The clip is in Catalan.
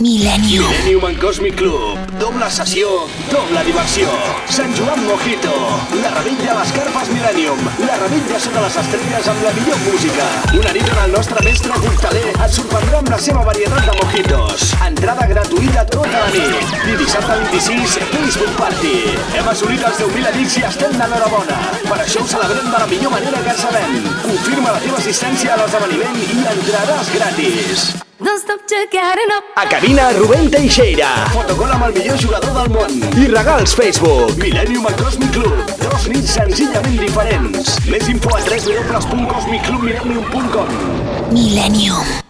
Millennium. Millennium en Cosmic Club. Doble sessió, doble diversió. Sant Joan Mojito. La rebella a les carpes Millennium. La rebella sota les estrelles amb la millor música. Una nit on el nostre mestre cocteler et sorprendrà amb la seva varietat de mojitos. Entrada gratuïta tota la nit. I dissabte 26, Facebook Party. Hem assolit els 10.000 amics i estem d'enhorabona. Celebrem de la millor manera que sabem. Confirma la teva assistència a l'esdeveniment i entraràs gratis. Don't stop to getting up. A cabina, Rubén Teixeira. Fotocol amb el millor jugador del món. I regals Facebook. Millennium a Cosmic Club. Dos nits senzillament diferents. Més info a www.cosmicclubmillennium.com Millennium.